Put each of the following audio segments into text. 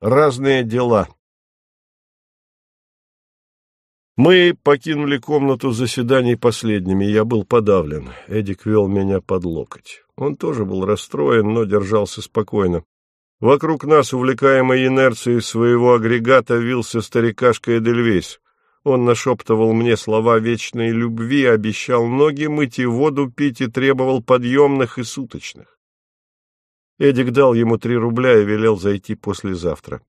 Разные дела. Мы покинули комнату заседаний последними, я был подавлен. Эдик вел меня под локоть. Он тоже был расстроен, но держался спокойно. Вокруг нас, увлекаемой инерцией своего агрегата, вился старикашка Эдельвейс. Он нашептывал мне слова вечной любви, обещал ноги мыть и воду пить и требовал подъемных и суточных. Эдик дал ему три рубля и велел зайти послезавтра.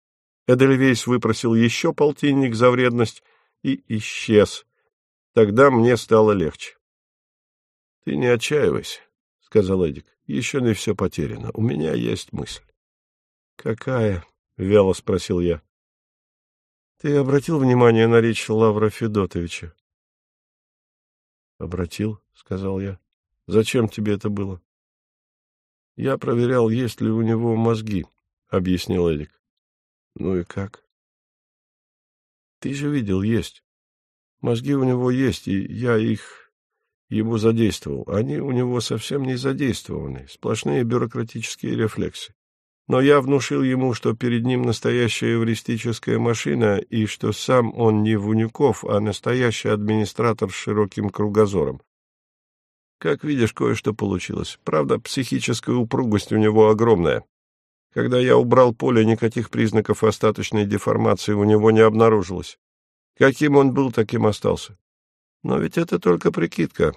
Эдельвейс выпросил еще полтинник за вредность и исчез. Тогда мне стало легче. — Ты не отчаивайся, — сказал Эдик. — Еще не все потеряно. У меня есть мысль. — Какая? — вяло спросил я. — Ты обратил внимание на речь Лавра Федотовича? — Обратил, — сказал я. — Зачем тебе это было? Я проверял, есть ли у него мозги, — объяснил Эдик. — Ну и как? — Ты же видел, есть. Мозги у него есть, и я их ему задействовал. Они у него совсем не задействованы, сплошные бюрократические рефлексы. Но я внушил ему, что перед ним настоящая эвристическая машина, и что сам он не Вунюков, а настоящий администратор с широким кругозором. Как видишь, кое-что получилось. Правда, психическая упругость у него огромная. Когда я убрал поле, никаких признаков остаточной деформации у него не обнаружилось. Каким он был, таким остался. Но ведь это только прикидка.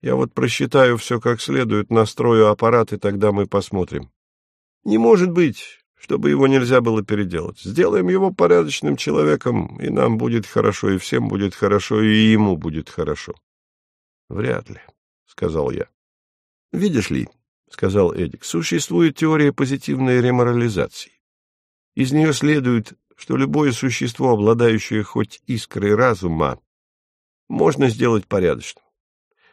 Я вот просчитаю все как следует, настрою аппарат, и тогда мы посмотрим. Не может быть, чтобы его нельзя было переделать. Сделаем его порядочным человеком, и нам будет хорошо, и всем будет хорошо, и ему будет хорошо. Вряд ли сказал я. — Видишь ли, — сказал Эдик, — существует теория позитивной реморализации. Из нее следует, что любое существо, обладающее хоть искрой разума, можно сделать порядочным.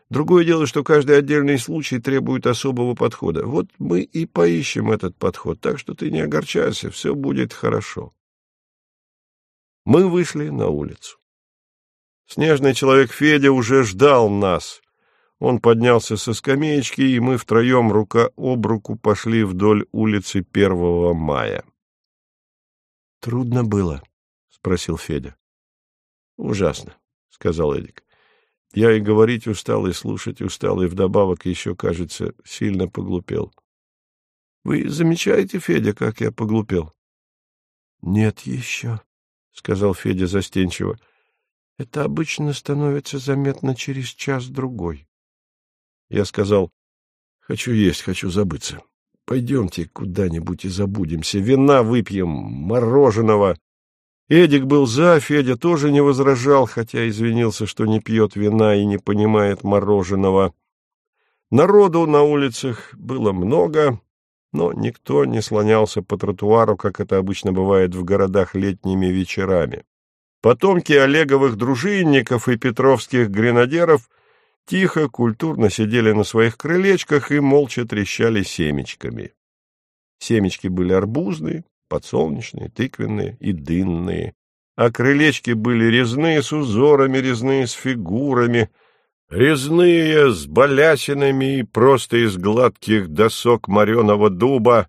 Другое дело, что каждый отдельный случай требует особого подхода. Вот мы и поищем этот подход, так что ты не огорчайся, все будет хорошо. Мы вышли на улицу. Снежный человек Федя уже ждал нас. Он поднялся со скамеечки, и мы втроем рука об руку пошли вдоль улицы Первого мая. — Трудно было? — спросил Федя. — Ужасно, — сказал Эдик. Я и говорить устал, и слушать устал, и вдобавок еще, кажется, сильно поглупел. — Вы замечаете, Федя, как я поглупел? — Нет еще, — сказал Федя застенчиво. — Это обычно становится заметно через час-другой. Я сказал, хочу есть, хочу забыться. Пойдемте куда-нибудь и забудемся. Вина выпьем, мороженого. Эдик был за, Федя тоже не возражал, хотя извинился, что не пьет вина и не понимает мороженого. Народу на улицах было много, но никто не слонялся по тротуару, как это обычно бывает в городах летними вечерами. Потомки Олеговых дружинников и петровских гренадеров — тихо, культурно сидели на своих крылечках и молча трещали семечками. Семечки были арбузные, подсолнечные, тыквенные и дынные, а крылечки были резные, с узорами резные, с фигурами, резные, с балясинами и просто из гладких досок мореного дуба,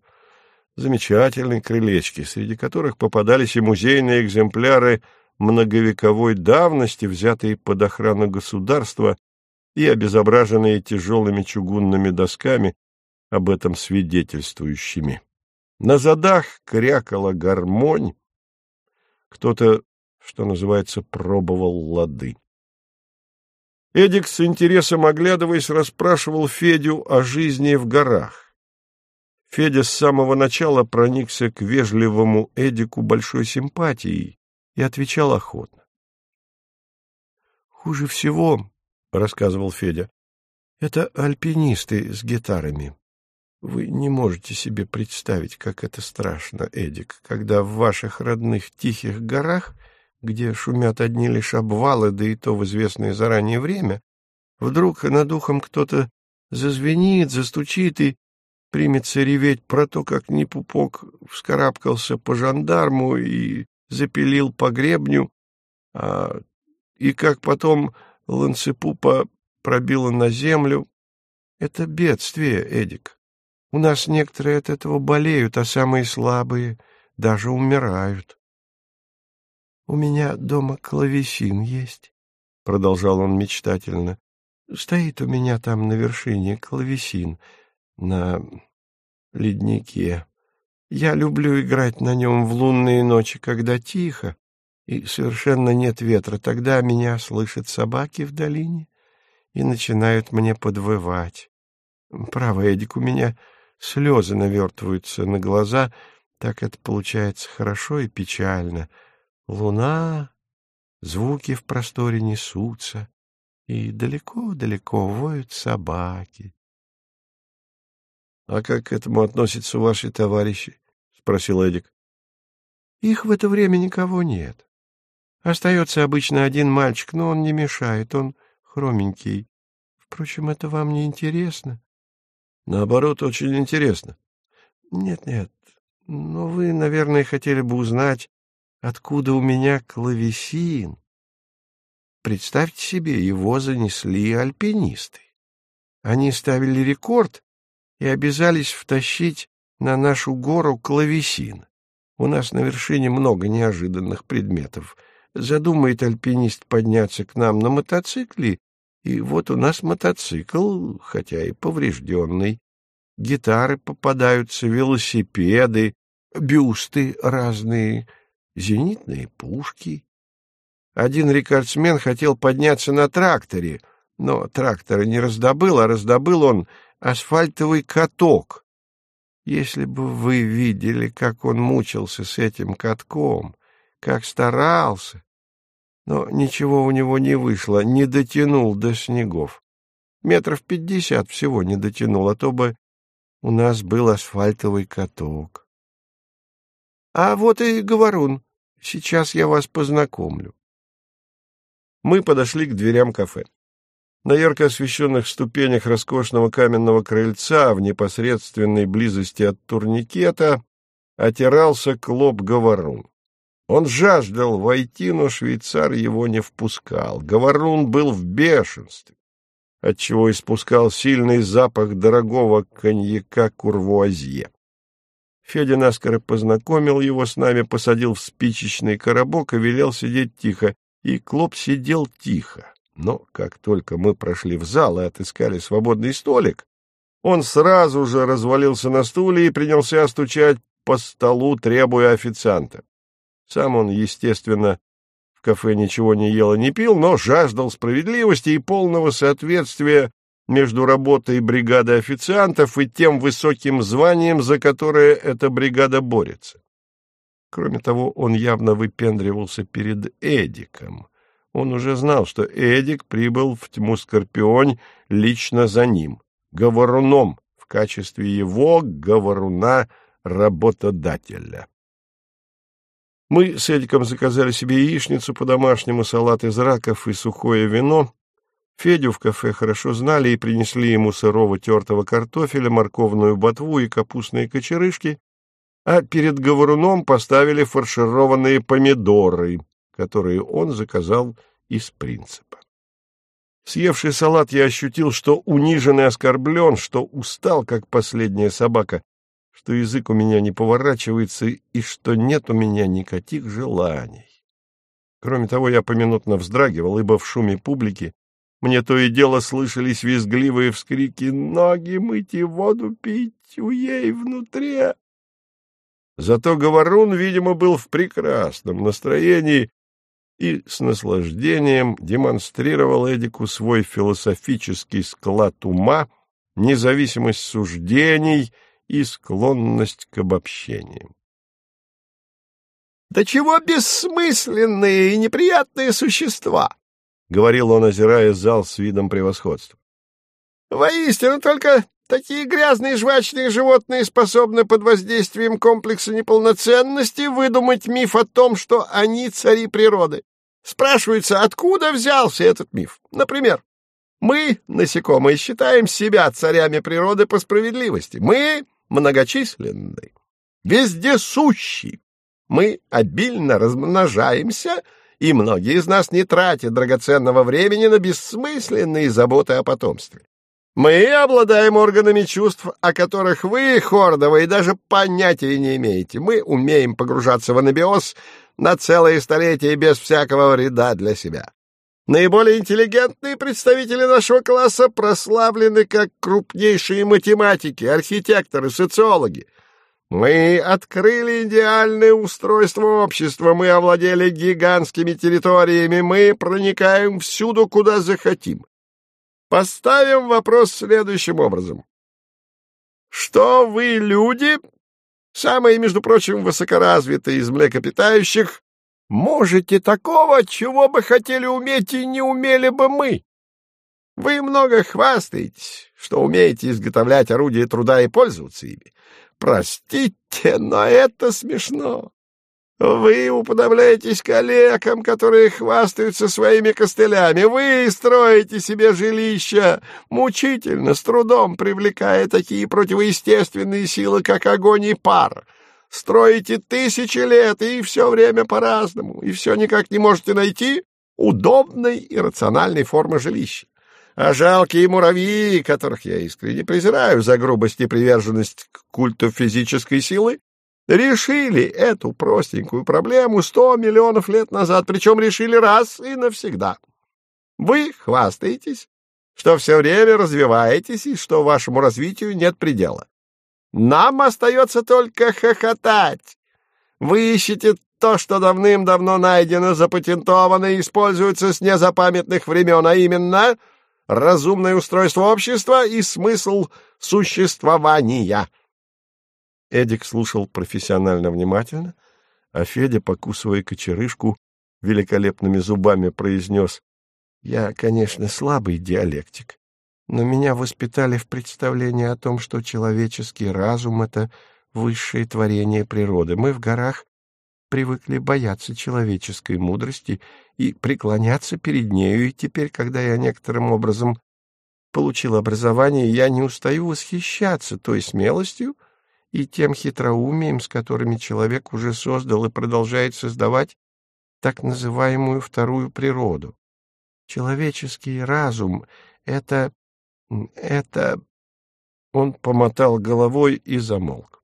замечательные крылечки, среди которых попадались и музейные экземпляры многовековой давности, взятые под охрану государства и обезображенные тяжелыми чугунными досками, об этом свидетельствующими. На задах крякала гармонь, кто-то, что называется, пробовал лады. Эдик с интересом оглядываясь расспрашивал Федю о жизни в горах. Федя с самого начала проникся к вежливому Эдику большой симпатией и отвечал охотно. Хуже всего — рассказывал Федя. — Это альпинисты с гитарами. Вы не можете себе представить, как это страшно, Эдик, когда в ваших родных тихих горах, где шумят одни лишь обвалы, да и то в известное заранее время, вдруг над ухом кто-то зазвенит, застучит и примется реветь про то, как Непупок вскарабкался по жандарму и запилил по гребню, а, и как потом Ланцепупа пробила на землю. Это бедствие, Эдик. У нас некоторые от этого болеют, а самые слабые, даже умирают. — У меня дома клавесин есть, — продолжал он мечтательно. — Стоит у меня там на вершине клавесин, на леднике. Я люблю играть на нем в лунные ночи, когда тихо и совершенно нет ветра. Тогда меня слышат собаки в долине и начинают мне подвывать. Право, Эдик, у меня слезы навертываются на глаза, так это получается хорошо и печально. Луна, звуки в просторе несутся, и далеко-далеко воют собаки. — А как к этому относятся ваши товарищи? — спросил Эдик. — Их в это время никого нет. Остается обычно один мальчик, но он не мешает, он хроменький. Впрочем, это вам не интересно? — Наоборот, очень интересно. Нет, — Нет-нет, но вы, наверное, хотели бы узнать, откуда у меня клавесин. Представьте себе, его занесли альпинисты. Они ставили рекорд и обязались втащить на нашу гору клавесин. У нас на вершине много неожиданных предметов. Задумает альпинист подняться к нам на мотоцикле, и вот у нас мотоцикл, хотя и поврежденный. Гитары попадаются, велосипеды, бюсты разные, зенитные пушки. Один рекордсмен хотел подняться на тракторе, но трактора не раздобыл, а раздобыл он асфальтовый каток. Если бы вы видели, как он мучился с этим катком, как старался. Но ничего у него не вышло, не дотянул до снегов. Метров пятьдесят всего не дотянул, а то бы у нас был асфальтовый каток. А вот и Говорун. Сейчас я вас познакомлю. Мы подошли к дверям кафе. На ярко освещенных ступенях роскошного каменного крыльца в непосредственной близости от турникета отирался клоп Говорун. Он жаждал войти, но швейцар его не впускал. Говорун был в бешенстве, отчего испускал сильный запах дорогого коньяка курвуазье. Федя наскоро познакомил его с нами, посадил в спичечный коробок и велел сидеть тихо. И Клоп сидел тихо. Но как только мы прошли в зал и отыскали свободный столик, он сразу же развалился на стуле и принялся стучать по столу, требуя официанта. Сам он, естественно, в кафе ничего не ел и не пил, но жаждал справедливости и полного соответствия между работой бригады официантов и тем высоким званием, за которое эта бригада борется. Кроме того, он явно выпендривался перед Эдиком. Он уже знал, что Эдик прибыл в тьму Скорпионь лично за ним, говоруном, в качестве его говоруна-работодателя. Мы с Эдиком заказали себе яичницу по-домашнему, салат из раков и сухое вино. Федю в кафе хорошо знали и принесли ему сырого тертого картофеля, морковную ботву и капустные кочерышки, а перед говоруном поставили фаршированные помидоры, которые он заказал из принципа. Съевший салат, я ощутил, что унижен и оскорблен, что устал, как последняя собака, что язык у меня не поворачивается и что нет у меня никаких желаний. Кроме того, я поминутно вздрагивал, ибо в шуме публики мне то и дело слышались визгливые вскрики «Ноги мыть и воду пить, уей внутри!» Зато Говорун, видимо, был в прекрасном настроении и с наслаждением демонстрировал Эдику свой философический склад ума, независимость суждений — и склонность к обобщениям. «Да чего бессмысленные и неприятные существа!» — говорил он, озирая зал с видом превосходства. «Воистину, только такие грязные жвачные животные способны под воздействием комплекса неполноценности выдумать миф о том, что они цари природы. Спрашивается, откуда взялся этот миф? Например, мы, насекомые, считаем себя царями природы по справедливости. Мы многочисленны, вездесущи. Мы обильно размножаемся, и многие из нас не тратят драгоценного времени на бессмысленные заботы о потомстве. Мы обладаем органами чувств, о которых вы, Хордовы, даже понятия не имеете. Мы умеем погружаться в анабиоз на целые столетия без всякого вреда для себя. Наиболее интеллигентные представители нашего класса прославлены как крупнейшие математики, архитекторы, социологи. Мы открыли идеальное устройство общества, мы овладели гигантскими территориями, мы проникаем всюду, куда захотим. Поставим вопрос следующим образом. Что вы, люди, самые, между прочим, высокоразвитые из млекопитающих, можете такого, чего бы хотели уметь и не умели бы мы? Вы много хвастаетесь, что умеете изготовлять орудия труда и пользоваться ими. Простите, но это смешно. Вы уподобляетесь калекам, которые хвастаются своими костылями. Вы строите себе жилища, мучительно, с трудом привлекая такие противоестественные силы, как огонь и пар. Строите тысячи лет, и все время по-разному, и все никак не можете найти удобной и рациональной формы жилища. А жалкие муравьи, которых я искренне презираю за грубость и приверженность к культу физической силы, решили эту простенькую проблему сто миллионов лет назад, причем решили раз и навсегда. Вы хвастаетесь, что все время развиваетесь и что вашему развитию нет предела. Нам остается только хохотать. Вы ищете то, что давным-давно найдено, запатентовано и используется с незапамятных времен, а именно разумное устройство общества и смысл существования. Эдик слушал профессионально внимательно, а Федя, покусывая кочерышку, великолепными зубами произнес «Я, конечно, слабый диалектик, но меня воспитали в представлении о том, что человеческий разум — это высшее творение природы. Мы в горах привыкли бояться человеческой мудрости и преклоняться перед нею, и теперь, когда я некоторым образом получил образование, я не устаю восхищаться той смелостью, и тем хитроумием, с которыми человек уже создал и продолжает создавать так называемую вторую природу. Человеческий разум — это... это... Он помотал головой и замолк.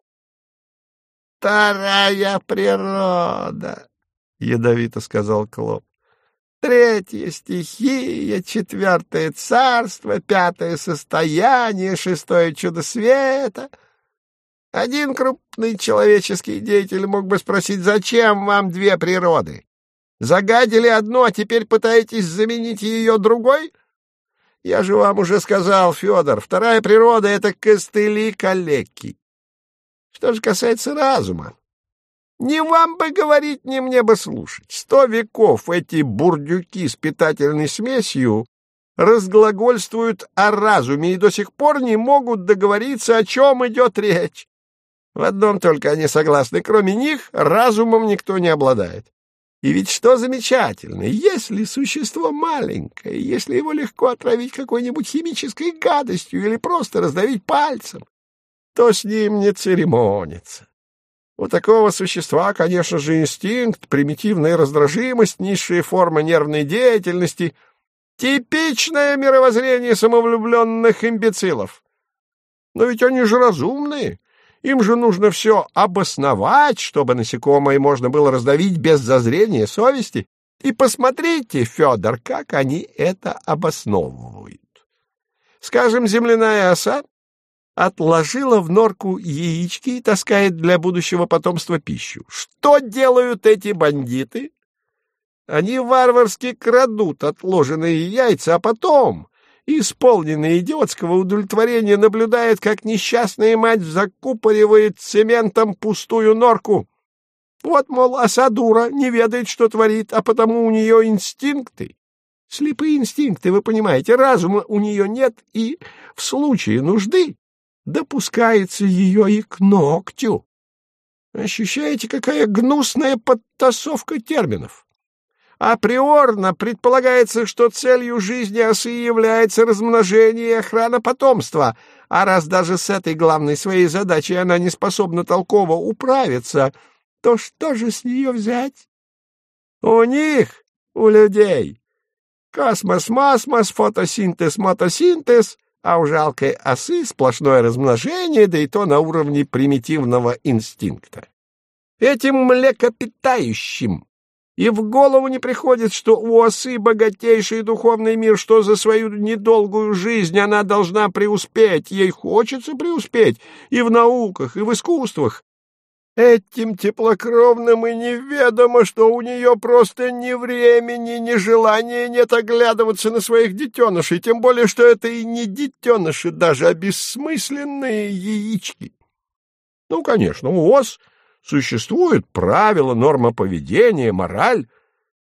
«Вторая природа!» — ядовито сказал Клоп. «Третья стихия, четвертое царство, пятое состояние, шестое чудо света — один крупный человеческий деятель мог бы спросить, зачем вам две природы? Загадили одну, а теперь пытаетесь заменить ее другой? Я же вам уже сказал, Федор, вторая природа — это костыли калеки. Что же касается разума, не вам бы говорить, не мне бы слушать. Сто веков эти бурдюки с питательной смесью разглагольствуют о разуме и до сих пор не могут договориться, о чем идет речь. В одном только они согласны, кроме них разумом никто не обладает. И ведь что замечательно, если существо маленькое, если его легко отравить какой-нибудь химической гадостью или просто раздавить пальцем, то с ним не церемонится. У такого существа, конечно же, инстинкт, примитивная раздражимость, низшая форма нервной деятельности — типичное мировоззрение самовлюбленных имбецилов. Но ведь они же разумные, им же нужно все обосновать, чтобы насекомое можно было раздавить без зазрения совести. И посмотрите, Федор, как они это обосновывают. Скажем, земляная оса отложила в норку яички и таскает для будущего потомства пищу. Что делают эти бандиты? Они варварски крадут отложенные яйца, а потом исполненный идиотского удовлетворения, наблюдает, как несчастная мать закупоривает цементом пустую норку. Вот, мол, оса дура, не ведает, что творит, а потому у нее инстинкты. Слепые инстинкты, вы понимаете, разума у нее нет, и в случае нужды допускается ее и к ногтю. Ощущаете, какая гнусная подтасовка терминов? Априорно предполагается, что целью жизни осы является размножение и охрана потомства, а раз даже с этой главной своей задачей она не способна толково управиться, то что же с нее взять? У них, у людей, космос-масмос, фотосинтез-мотосинтез, А у жалкой осы сплошное размножение, да и то на уровне примитивного инстинкта. Этим млекопитающим и в голову не приходит, что у осы богатейший духовный мир, что за свою недолгую жизнь она должна преуспеть, ей хочется преуспеть и в науках, и в искусствах. Этим теплокровным и неведомо, что у нее просто ни времени, ни желания нет оглядываться на своих детенышей, тем более, что это и не детеныши даже, а бессмысленные яички. Ну, конечно, у ос Существуют правила, норма поведения, мораль.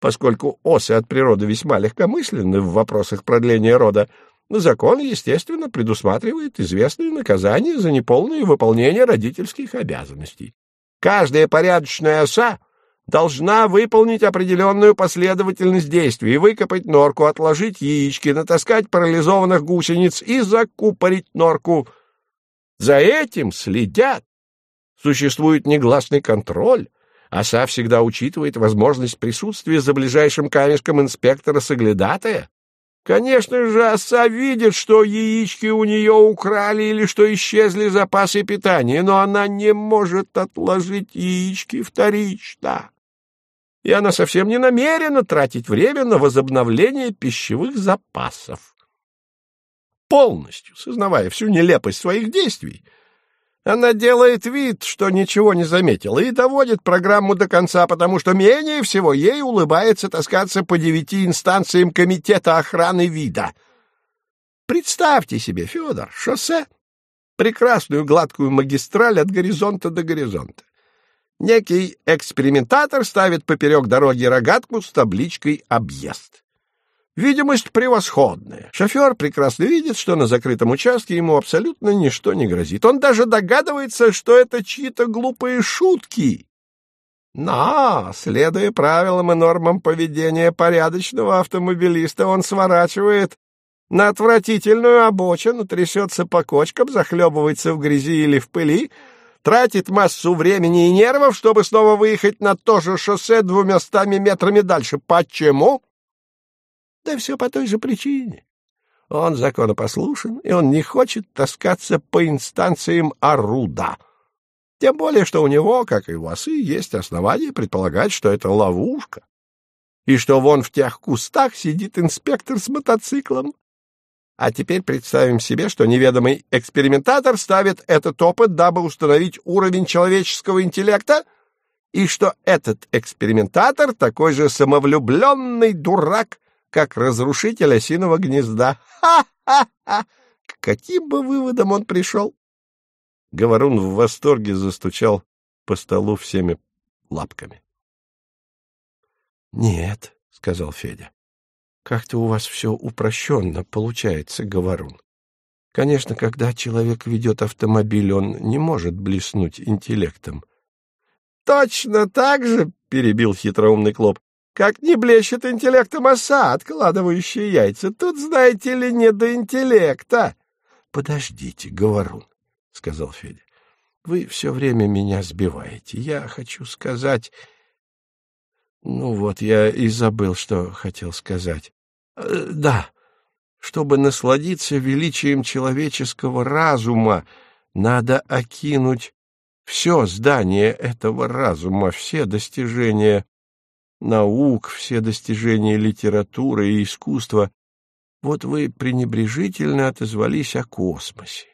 Поскольку осы от природы весьма легкомысленны в вопросах продления рода, закон, естественно, предусматривает известные наказания за неполное выполнение родительских обязанностей. Каждая порядочная оса должна выполнить определенную последовательность действий, выкопать норку, отложить яички, натаскать парализованных гусениц и закупорить норку. За этим следят Существует негласный контроль. Оса всегда учитывает возможность присутствия за ближайшим камешком инспектора-соглядатая. Конечно же, оса видит, что яички у нее украли или что исчезли запасы питания, но она не может отложить яички вторично. И она совсем не намерена тратить время на возобновление пищевых запасов. Полностью сознавая всю нелепость своих действий, она делает вид, что ничего не заметила, и доводит программу до конца, потому что менее всего ей улыбается таскаться по девяти инстанциям Комитета охраны вида. Представьте себе, Федор, шоссе, прекрасную гладкую магистраль от горизонта до горизонта. Некий экспериментатор ставит поперек дороги рогатку с табличкой «Объезд». Видимость превосходная. Шофер прекрасно видит, что на закрытом участке ему абсолютно ничто не грозит. Он даже догадывается, что это чьи-то глупые шутки. Но, следуя правилам и нормам поведения порядочного автомобилиста, он сворачивает на отвратительную обочину, трясется по кочкам, захлебывается в грязи или в пыли, тратит массу времени и нервов, чтобы снова выехать на то же шоссе двумястами метрами дальше. Почему? Да все по той же причине. Он законопослушен, и он не хочет таскаться по инстанциям Аруда. Тем более, что у него, как и у осы, есть основания предполагать, что это ловушка, и что вон в тех кустах сидит инспектор с мотоциклом. А теперь представим себе, что неведомый экспериментатор ставит этот опыт, дабы установить уровень человеческого интеллекта, и что этот экспериментатор такой же самовлюбленный дурак, как разрушитель осиного гнезда. Ха-ха-ха! К каким бы выводам он пришел? Говорун в восторге застучал по столу всеми лапками. — Нет, — сказал Федя, — как-то у вас все упрощенно получается, Говорун. Конечно, когда человек ведет автомобиль, он не может блеснуть интеллектом. — Точно так же, — перебил хитроумный Клоп, как не блещет интеллектом оса, откладывающая яйца. Тут, знаете ли, не до интеллекта. — Подождите, говорун, — сказал Федя. — Вы все время меня сбиваете. Я хочу сказать... Ну вот, я и забыл, что хотел сказать. Э, да, чтобы насладиться величием человеческого разума, надо окинуть все здание этого разума, все достижения наук, все достижения литературы и искусства, вот вы пренебрежительно отозвались о космосе.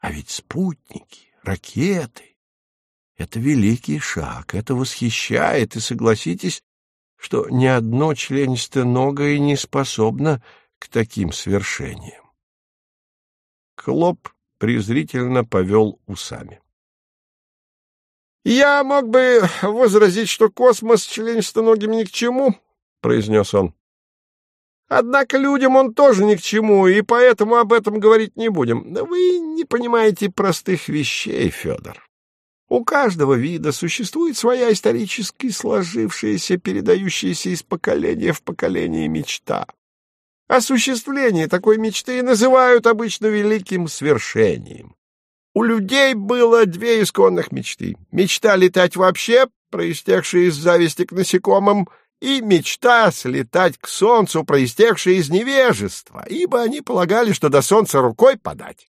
А ведь спутники, ракеты — это великий шаг, это восхищает, и согласитесь, что ни одно членистоногое не способно к таким свершениям. Клоп презрительно повел усами. «Я мог бы возразить, что космос членистоногим ни к чему», — произнес он. «Однако людям он тоже ни к чему, и поэтому об этом говорить не будем. Вы не понимаете простых вещей, Федор. У каждого вида существует своя исторически сложившаяся, передающаяся из поколения в поколение мечта. Осуществление такой мечты называют обычно великим свершением. У людей было две исконных мечты. Мечта летать вообще, проистекшая из зависти к насекомым, и мечта слетать к солнцу, проистекшая из невежества, ибо они полагали, что до солнца рукой подать.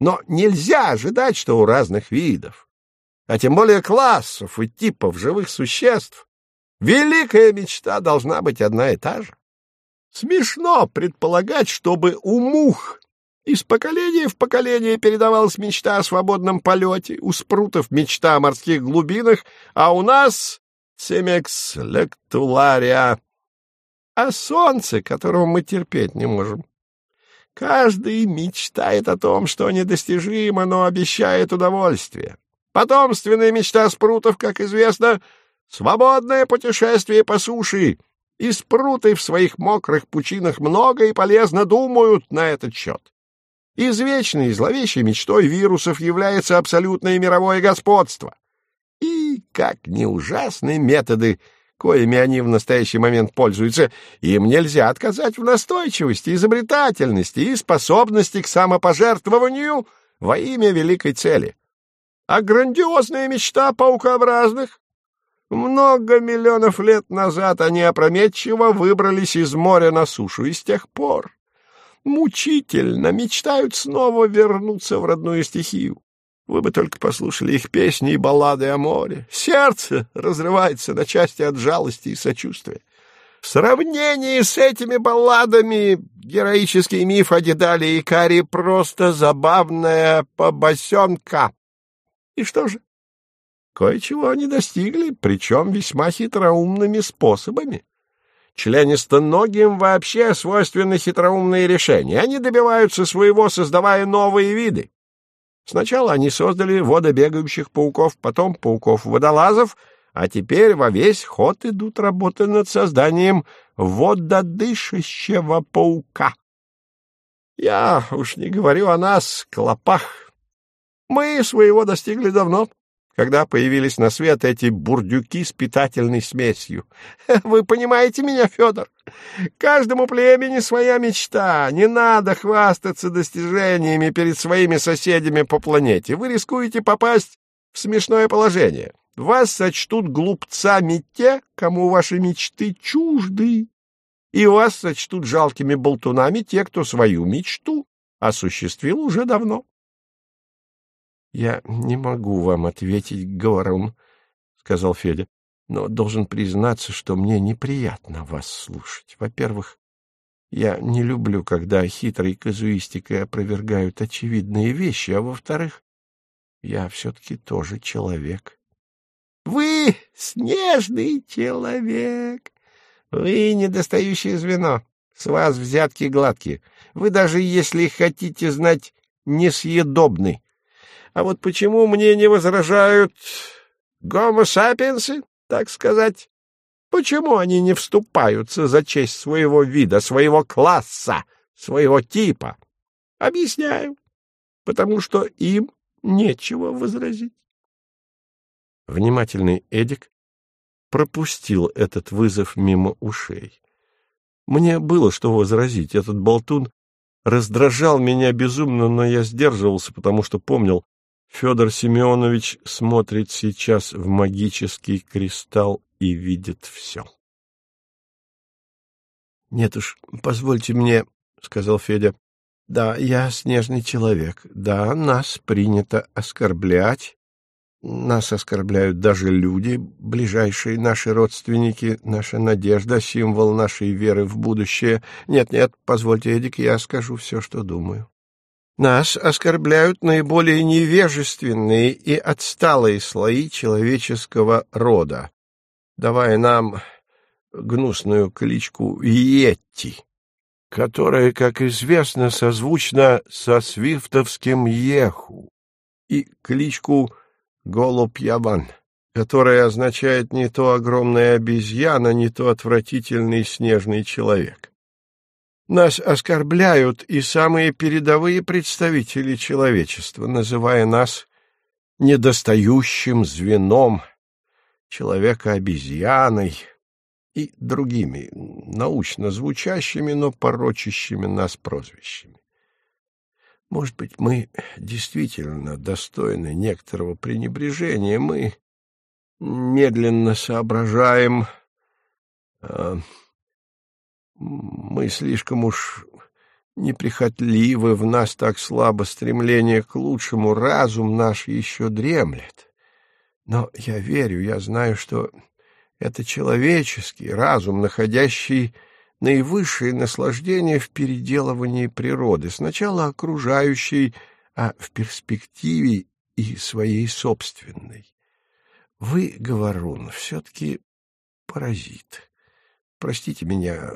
Но нельзя ожидать, что у разных видов, а тем более классов и типов живых существ, великая мечта должна быть одна и та же. Смешно предполагать, чтобы у мух из поколения в поколение передавалась мечта о свободном полете, у спрутов мечта о морских глубинах, а у нас семекс лектулария, о солнце, которого мы терпеть не можем. Каждый мечтает о том, что недостижимо, но обещает удовольствие. Потомственная мечта спрутов, как известно, свободное путешествие по суше, и спруты в своих мокрых пучинах много и полезно думают на этот счет. Извечной и зловещей мечтой вирусов является абсолютное мировое господство. И, как не ужасны методы, коими они в настоящий момент пользуются, им нельзя отказать в настойчивости, изобретательности и способности к самопожертвованию во имя великой цели. А грандиозная мечта паукообразных? Много миллионов лет назад они опрометчиво выбрались из моря на сушу, и с тех пор мучительно мечтают снова вернуться в родную стихию. Вы бы только послушали их песни и баллады о море. Сердце разрывается на части от жалости и сочувствия. В сравнении с этими балладами героический миф о Дедале и Каре просто забавная побосенка. И что же? Кое-чего они достигли, причем весьма хитроумными способами. Членистоногим вообще свойственны хитроумные решения. Они добиваются своего, создавая новые виды. Сначала они создали водобегающих пауков, потом пауков-водолазов, а теперь во весь ход идут работы над созданием вододышащего паука. Я уж не говорю о нас, клопах. Мы своего достигли давно когда появились на свет эти бурдюки с питательной смесью. Вы понимаете меня, Федор? Каждому племени своя мечта. Не надо хвастаться достижениями перед своими соседями по планете. Вы рискуете попасть в смешное положение. Вас сочтут глупцами те, кому ваши мечты чужды. И вас сочтут жалкими болтунами те, кто свою мечту осуществил уже давно. — Я не могу вам ответить, Говорун, — сказал Федя, — но должен признаться, что мне неприятно вас слушать. Во-первых, я не люблю, когда хитрой казуистикой опровергают очевидные вещи, а во-вторых, я все-таки тоже человек. — Вы снежный человек! Вы недостающее звено. С вас взятки гладкие. Вы даже, если хотите знать, несъедобны. А вот почему мне не возражают гомо-сапиенсы, так сказать? Почему они не вступаются за честь своего вида, своего класса, своего типа? Объясняю. Потому что им нечего возразить. Внимательный Эдик пропустил этот вызов мимо ушей. Мне было что возразить. Этот болтун раздражал меня безумно, но я сдерживался, потому что помнил, Федор Семенович смотрит сейчас в магический кристалл и видит все. — Нет уж, позвольте мне, — сказал Федя. — Да, я снежный человек. Да, нас принято оскорблять. Нас оскорбляют даже люди, ближайшие наши родственники, наша надежда, символ нашей веры в будущее. Нет-нет, позвольте, Эдик, я скажу все, что думаю. Нас оскорбляют наиболее невежественные и отсталые слои человеческого рода, давая нам гнусную кличку Йетти, которая, как известно, созвучна со свифтовским Еху, и кличку Голубь Яван, которая означает не то огромная обезьяна, не то отвратительный снежный человек. Нас оскорбляют и самые передовые представители человечества, называя нас недостающим звеном, человека-обезьяной и другими научно звучащими, но порочащими нас прозвищами. Может быть, мы действительно достойны некоторого пренебрежения, мы медленно соображаем, А, мы слишком уж неприхотливы, в нас так слабо стремление к лучшему, разум наш еще дремлет. Но я верю, я знаю, что это человеческий разум, находящий наивысшее наслаждение в переделывании природы, сначала окружающей, а в перспективе и своей собственной. Вы, Говорун, все-таки паразит. Простите меня,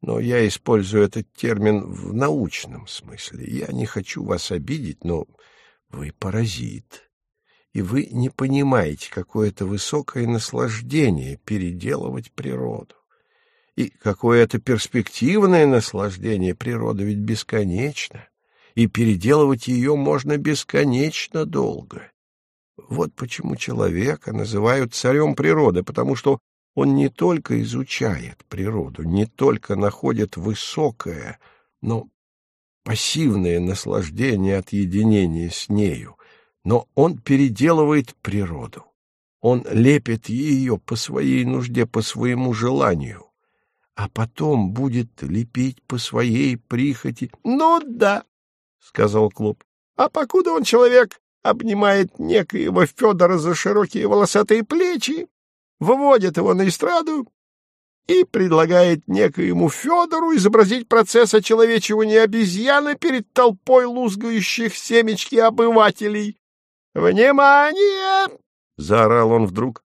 но я использую этот термин в научном смысле. Я не хочу вас обидеть, но вы паразит. И вы не понимаете, какое это высокое наслаждение переделывать природу. И какое это перспективное наслаждение природа ведь бесконечно, и переделывать ее можно бесконечно долго. Вот почему человека называют царем природы, потому что он не только изучает природу, не только находит высокое, но пассивное наслаждение от единения с нею, но он переделывает природу. Он лепит ее по своей нужде, по своему желанию, а потом будет лепить по своей прихоти. — Ну да, — сказал Клуб, — а покуда он человек обнимает некоего Федора за широкие волосатые плечи, выводит его на эстраду и предлагает некоему Федору изобразить процесс очеловечивания обезьяны перед толпой лузгающих семечки обывателей. «Внимание!» — заорал он вдруг.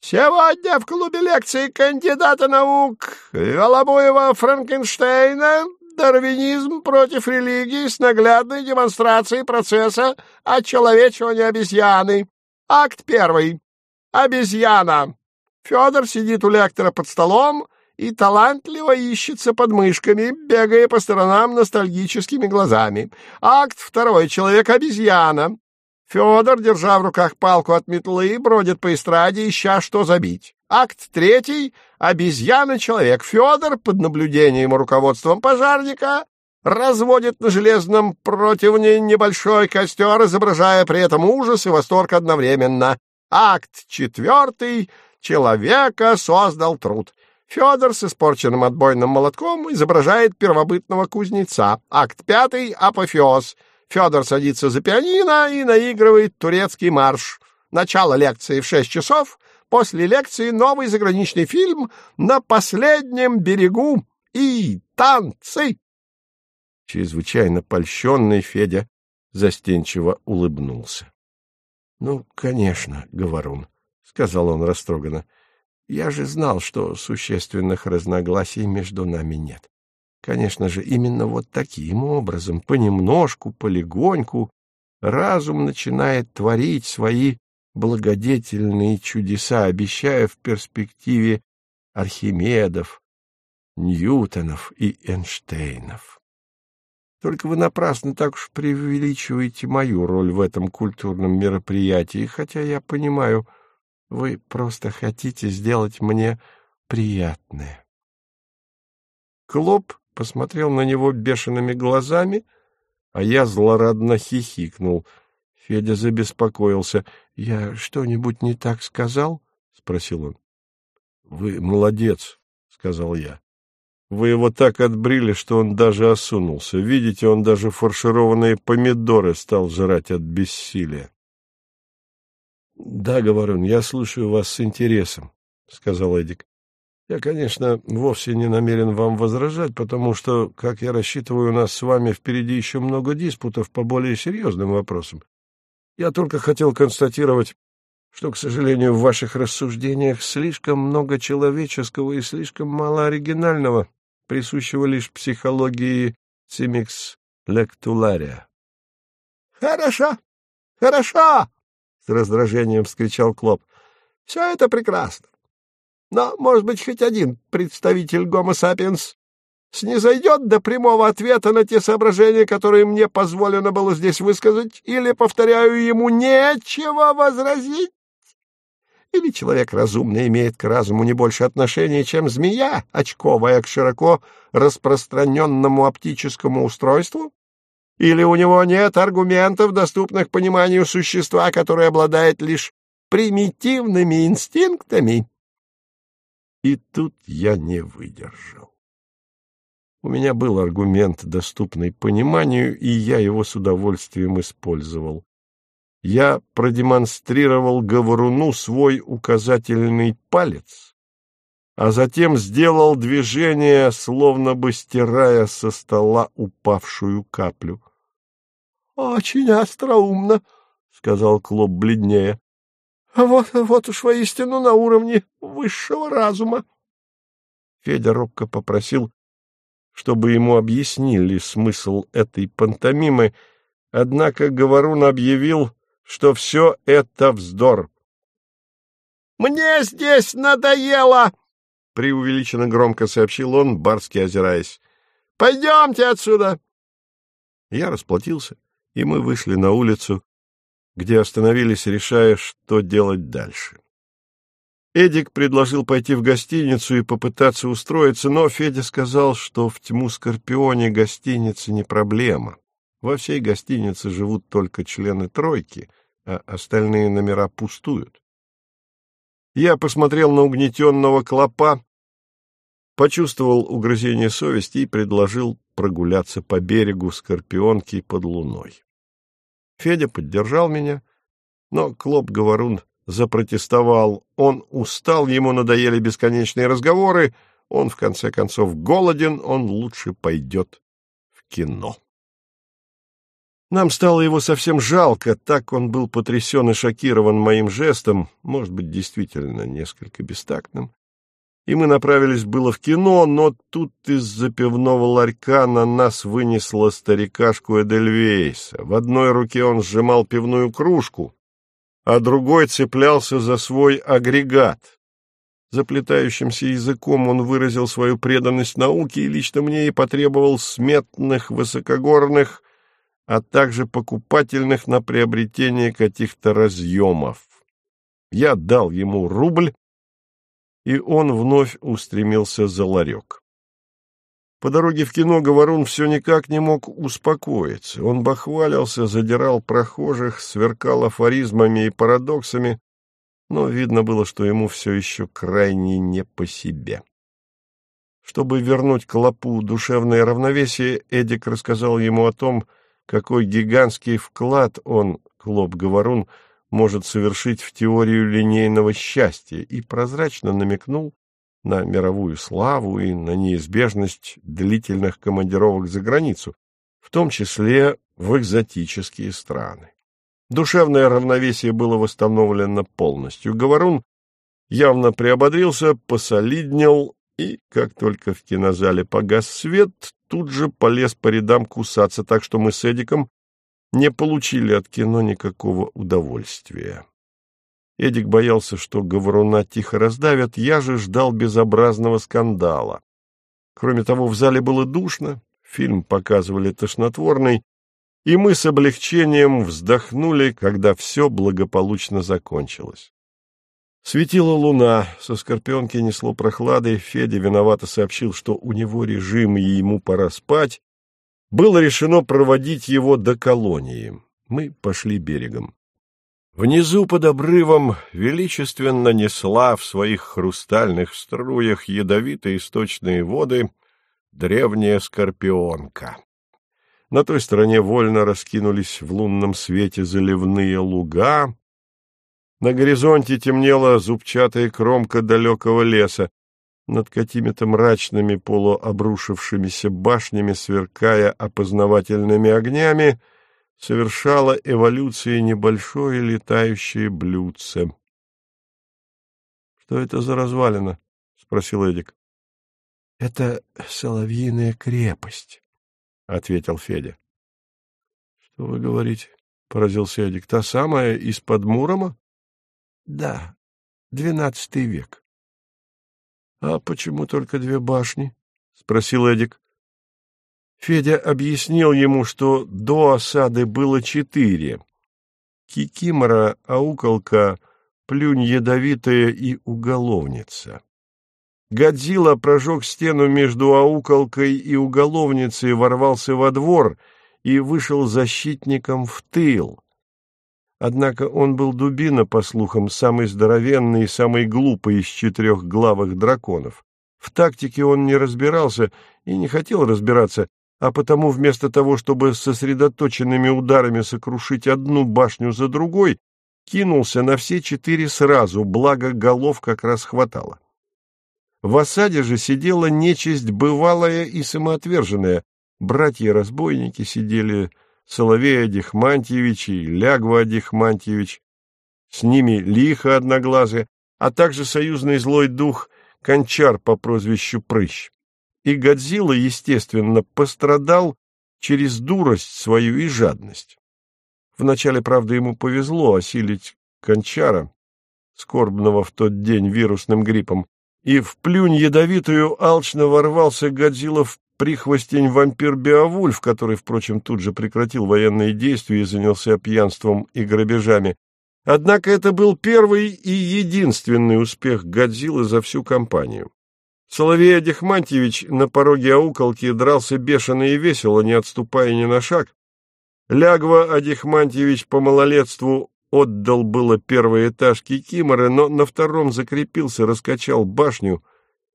«Сегодня в клубе лекции кандидата наук Волобуева Франкенштейна «Дарвинизм против религии с наглядной демонстрацией процесса очеловечивания обезьяны». Акт первый. Обезьяна. Федор сидит у лектора под столом и талантливо ищется под мышками, бегая по сторонам ностальгическими глазами. Акт второй. Человек-обезьяна. Федор, держа в руках палку от метлы, бродит по эстраде, ища что забить. Акт третий. Обезьяна-человек. Федор, под наблюдением и руководством пожарника, разводит на железном противне небольшой костер, изображая при этом ужас и восторг одновременно. Акт четвертый. Человека создал труд. Федор с испорченным отбойным молотком изображает первобытного кузнеца. Акт пятый. Апофеоз. Федор садится за пианино и наигрывает турецкий марш. Начало лекции в шесть часов. После лекции новый заграничный фильм «На последнем берегу» и танцы. Чрезвычайно польщенный Федя застенчиво улыбнулся. — Ну, конечно, Говорун, — сказал он растроганно. — Я же знал, что существенных разногласий между нами нет. Конечно же, именно вот таким образом, понемножку, полегоньку, разум начинает творить свои благодетельные чудеса, обещая в перспективе Архимедов, Ньютонов и Эйнштейнов. Только вы напрасно так уж преувеличиваете мою роль в этом культурном мероприятии, хотя я понимаю, вы просто хотите сделать мне приятное. Клоп посмотрел на него бешеными глазами, а я злорадно хихикнул. Федя забеспокоился. — Я что-нибудь не так сказал? — спросил он. — Вы молодец, — сказал я. Вы его так отбрили, что он даже осунулся. Видите, он даже фаршированные помидоры стал жрать от бессилия. — Да, Говорун, я слушаю вас с интересом, — сказал Эдик. Я, конечно, вовсе не намерен вам возражать, потому что, как я рассчитываю, у нас с вами впереди еще много диспутов по более серьезным вопросам. Я только хотел констатировать, что, к сожалению, в ваших рассуждениях слишком много человеческого и слишком мало оригинального, присущего лишь психологии цимикс лектулария. — Хорошо, хорошо! — с раздражением вскричал Клоп. — Все это прекрасно. Но, может быть, хоть один представитель гомо сапиенс снизойдет до прямого ответа на те соображения, которые мне позволено было здесь высказать, или, повторяю, ему нечего возразить? Или человек разумный имеет к разуму не больше отношения, чем змея, очковая к широко распространенному оптическому устройству? Или у него нет аргументов, доступных пониманию существа, которое обладает лишь примитивными инстинктами? И тут я не выдержал. У меня был аргумент, доступный пониманию, и я его с удовольствием использовал. Я продемонстрировал говоруну свой указательный палец, а затем сделал движение, словно бы стирая со стола упавшую каплю. — Очень остроумно, — сказал Клоп бледнее. — Вот, вот уж воистину на уровне высшего разума. Федя робко попросил чтобы ему объяснили смысл этой пантомимы, однако Говорун объявил, что все это вздор. «Мне здесь надоело!» — преувеличенно громко сообщил он, барски озираясь. «Пойдемте отсюда!» Я расплатился, и мы вышли на улицу, где остановились, решая, что делать дальше. Эдик предложил пойти в гостиницу и попытаться устроиться, но Федя сказал, что в тьму Скорпионе гостиница не проблема. Во всей гостинице живут только члены тройки, а остальные номера пустуют. Я посмотрел на угнетенного клопа, почувствовал угрызение совести и предложил прогуляться по берегу Скорпионки под луной. Федя поддержал меня, но Клоп-говорун запротестовал. Он устал, ему надоели бесконечные разговоры, он, в конце концов, голоден, он лучше пойдет в кино. Нам стало его совсем жалко, так он был потрясен и шокирован моим жестом, может быть, действительно несколько бестактным. И мы направились было в кино, но тут из-за пивного ларька на нас вынесло старикашку Эдельвейса. В одной руке он сжимал пивную кружку, а другой цеплялся за свой агрегат. Заплетающимся языком он выразил свою преданность науке и лично мне и потребовал сметных, высокогорных, а также покупательных на приобретение каких-то разъемов. Я дал ему рубль, и он вновь устремился за ларек. По дороге в кино Говорун все никак не мог успокоиться. Он бахвалился, задирал прохожих, сверкал афоризмами и парадоксами, но видно было, что ему все еще крайне не по себе. Чтобы вернуть Клопу душевное равновесие, Эдик рассказал ему о том, какой гигантский вклад он, Клоп-говорун, может совершить в теорию линейного счастья, и прозрачно намекнул, на мировую славу и на неизбежность длительных командировок за границу, в том числе в экзотические страны. Душевное равновесие было восстановлено полностью. Говорун явно приободрился, посолиднел и, как только в кинозале погас свет, тут же полез по рядам кусаться, так что мы с Эдиком не получили от кино никакого удовольствия. Эдик боялся, что говоруна тихо раздавят, я же ждал безобразного скандала. Кроме того, в зале было душно, фильм показывали тошнотворный, и мы с облегчением вздохнули, когда все благополучно закончилось. Светила луна, со скорпионки несло прохладой, Федя виновато сообщил, что у него режим и ему пора спать. Было решено проводить его до колонии. Мы пошли берегом. Внизу под обрывом величественно несла в своих хрустальных струях ядовитые источные воды древняя скорпионка. На той стороне вольно раскинулись в лунном свете заливные луга. На горизонте темнела зубчатая кромка далекого леса. Над какими-то мрачными полуобрушившимися башнями, сверкая опознавательными огнями, — совершала эволюции небольшое летающее блюдце. — Что это за развалина? — спросил Эдик. — Это соловьиная крепость, — ответил Федя. — Что вы говорите? — поразился Эдик. — Та самая из-под Мурома? — Да, двенадцатый век. — А почему только две башни? — спросил Эдик. Федя объяснил ему, что до осады было четыре. Кикимора, ауколка, плюнь ядовитая и уголовница. Годзилла прожег стену между ауколкой и уголовницей, ворвался во двор и вышел защитником в тыл. Однако он был дубина, по слухам, самый здоровенный и самый глупый из четырехглавых драконов. В тактике он не разбирался и не хотел разбираться, а потому вместо того, чтобы сосредоточенными ударами сокрушить одну башню за другой, кинулся на все четыре сразу, благо голов как раз хватало. В осаде же сидела нечисть бывалая и самоотверженная. Братья-разбойники сидели Соловей Адихмантьевич и Лягва Адихмантьевич, с ними Лиха Одноглазый, а также союзный злой дух Кончар по прозвищу Прыщ. И Годзилла, естественно, пострадал через дурость свою и жадность. Вначале, правда, ему повезло осилить Кончара, скорбного в тот день вирусным гриппом, и в плюнь ядовитую алчно ворвался Годзилла в прихвостень вампир Беовульф, который, впрочем, тут же прекратил военные действия и занялся пьянством и грабежами. Однако это был первый и единственный успех Годзиллы за всю кампанию. Соловей Адихмантьевич на пороге ауколки дрался бешено и весело, не отступая ни на шаг. Лягва Адихмантьевич по малолетству отдал было первый этаж Кикиморы, но на втором закрепился, раскачал башню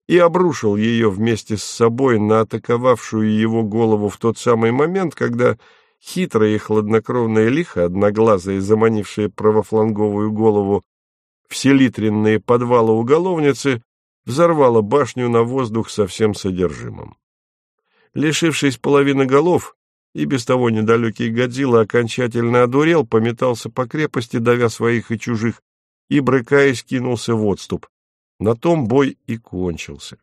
и обрушил ее вместе с собой на атаковавшую его голову в тот самый момент, когда хитрая и хладнокровная лиха, одноглазая, заманившая правофланговую голову в селитренные подвалы уголовницы, взорвала башню на воздух со всем содержимым. Лишившись половины голов, и без того недалекий Годзилла окончательно одурел, пометался по крепости, давя своих и чужих, и, брыкаясь, кинулся в отступ. На том бой и кончился.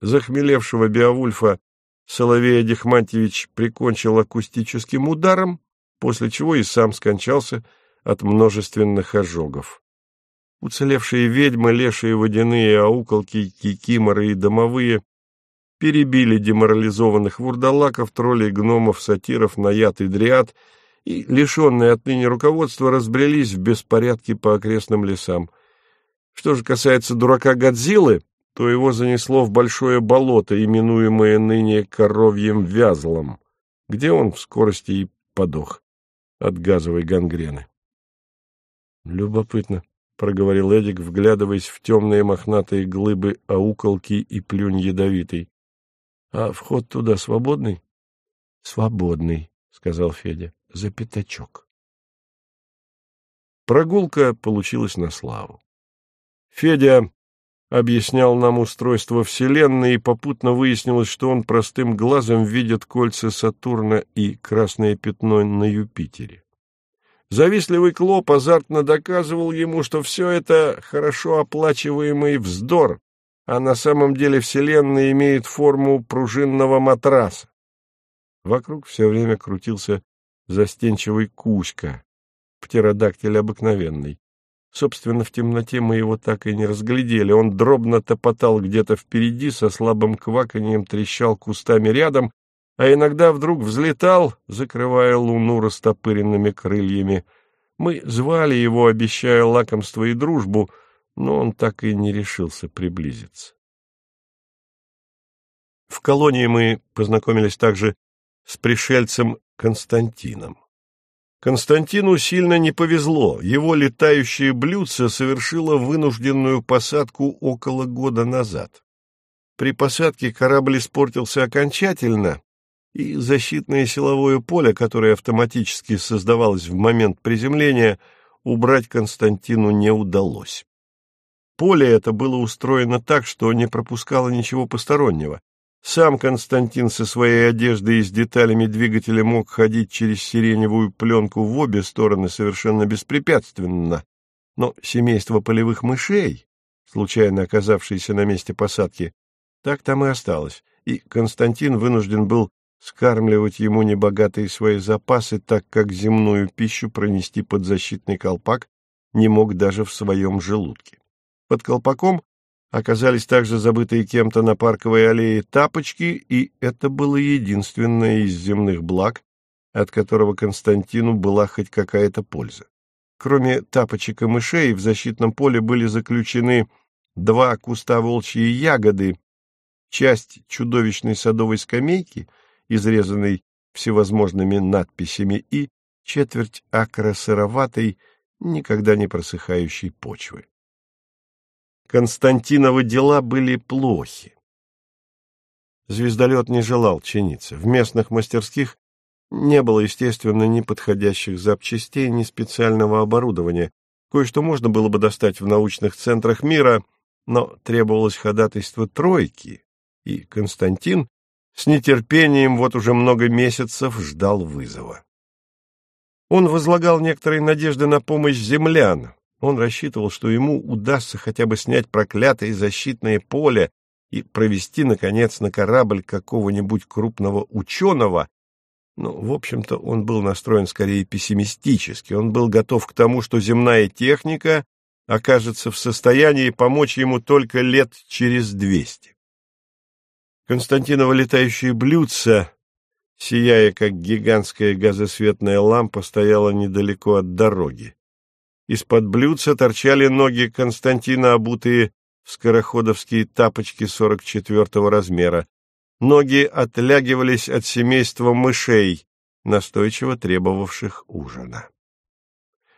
Захмелевшего Беовульфа Соловей Дихмантьевич прикончил акустическим ударом, после чего и сам скончался от множественных ожогов. Уцелевшие ведьмы, лешие водяные, ауколки, кикиморы и домовые перебили деморализованных вурдалаков, троллей, гномов, сатиров, наяд и дриад и, лишенные отныне руководства, разбрелись в беспорядке по окрестным лесам. Что же касается дурака Годзиллы, то его занесло в большое болото, именуемое ныне коровьем вязлом, где он в скорости и подох от газовой гангрены. — Любопытно, — проговорил Эдик, вглядываясь в темные мохнатые глыбы ауколки и плюнь ядовитый. — А вход туда свободный? — Свободный, — сказал Федя, — за пятачок. Прогулка получилась на славу. Федя объяснял нам устройство Вселенной, и попутно выяснилось, что он простым глазом видит кольца Сатурна и красное пятно на Юпитере. Завистливый Клоп азартно доказывал ему, что все это хорошо оплачиваемый вздор, а на самом деле Вселенная имеет форму пружинного матраса. Вокруг все время крутился застенчивый Кузька, птеродактиль обыкновенный. Собственно, в темноте мы его так и не разглядели. Он дробно топотал где-то впереди, со слабым кваканьем трещал кустами рядом, а иногда вдруг взлетал, закрывая луну растопыренными крыльями. Мы звали его, обещая лакомство и дружбу, но он так и не решился приблизиться. В колонии мы познакомились также с пришельцем Константином. Константину сильно не повезло. Его летающее блюдце совершило вынужденную посадку около года назад. При посадке корабль испортился окончательно, и защитное силовое поле, которое автоматически создавалось в момент приземления, убрать Константину не удалось. Поле это было устроено так, что не пропускало ничего постороннего. Сам Константин со своей одеждой и с деталями двигателя мог ходить через сиреневую пленку в обе стороны совершенно беспрепятственно, но семейство полевых мышей, случайно оказавшееся на месте посадки, так там и осталось, и Константин вынужден был скармливать ему небогатые свои запасы, так как земную пищу пронести под защитный колпак не мог даже в своем желудке. Под колпаком Оказались также забытые кем-то на парковой аллее тапочки, и это было единственное из земных благ, от которого Константину была хоть какая-то польза. Кроме тапочек и мышей, в защитном поле были заключены два куста волчьей ягоды, часть чудовищной садовой скамейки, изрезанной всевозможными надписями, и четверть акра сыроватой, никогда не просыхающей почвы. Константиновы дела были плохи. Звездолет не желал чиниться. В местных мастерских не было, естественно, ни подходящих запчастей, ни специального оборудования. Кое-что можно было бы достать в научных центрах мира, но требовалось ходатайство тройки, и Константин с нетерпением вот уже много месяцев ждал вызова. Он возлагал некоторые надежды на помощь землян. Он рассчитывал, что ему удастся хотя бы снять проклятое защитное поле и провести, наконец, на корабль какого-нибудь крупного ученого. Но, в общем-то, он был настроен скорее пессимистически. Он был готов к тому, что земная техника окажется в состоянии помочь ему только лет через двести. Константинова летающее блюдце, сияя как гигантская газосветная лампа, стояла недалеко от дороги. Из-под блюдца торчали ноги Константина, обутые в скороходовские тапочки 44-го размера. Ноги отлягивались от семейства мышей, настойчиво требовавших ужина.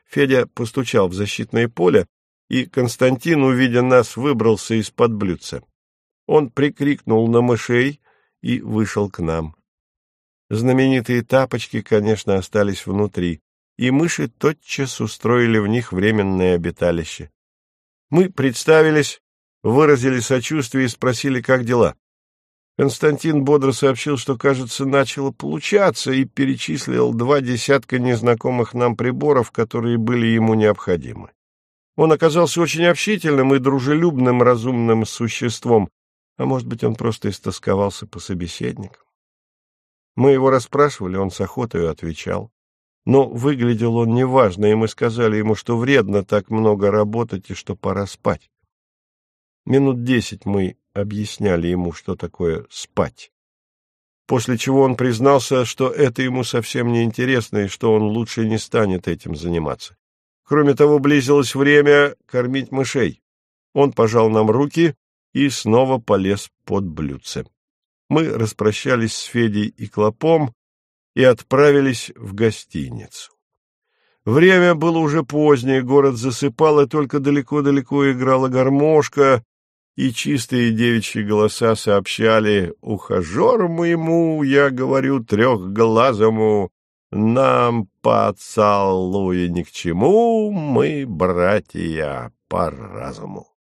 Федя постучал в защитное поле, и Константин, увидя нас, выбрался из-под блюдца. Он прикрикнул на мышей и вышел к нам. Знаменитые тапочки, конечно, остались внутри, и мыши тотчас устроили в них временное обиталище. Мы представились, выразили сочувствие и спросили, как дела. Константин бодро сообщил, что, кажется, начало получаться, и перечислил два десятка незнакомых нам приборов, которые были ему необходимы. Он оказался очень общительным и дружелюбным разумным существом, а может быть, он просто истосковался по собеседникам. Мы его расспрашивали, он с охотой отвечал. Но выглядел он неважно, и мы сказали ему, что вредно так много работать и что пора спать. Минут десять мы объясняли ему, что такое спать. После чего он признался, что это ему совсем не интересно и что он лучше не станет этим заниматься. Кроме того, близилось время кормить мышей. Он пожал нам руки и снова полез под блюдце. Мы распрощались с Федей и Клопом и отправились в гостиницу. Время было уже позднее, город засыпал, и только далеко-далеко играла гармошка, и чистые девичьи голоса сообщали «Ухажеру моему, я говорю трехглазому, нам поцалуя ни к чему, мы братья по разуму».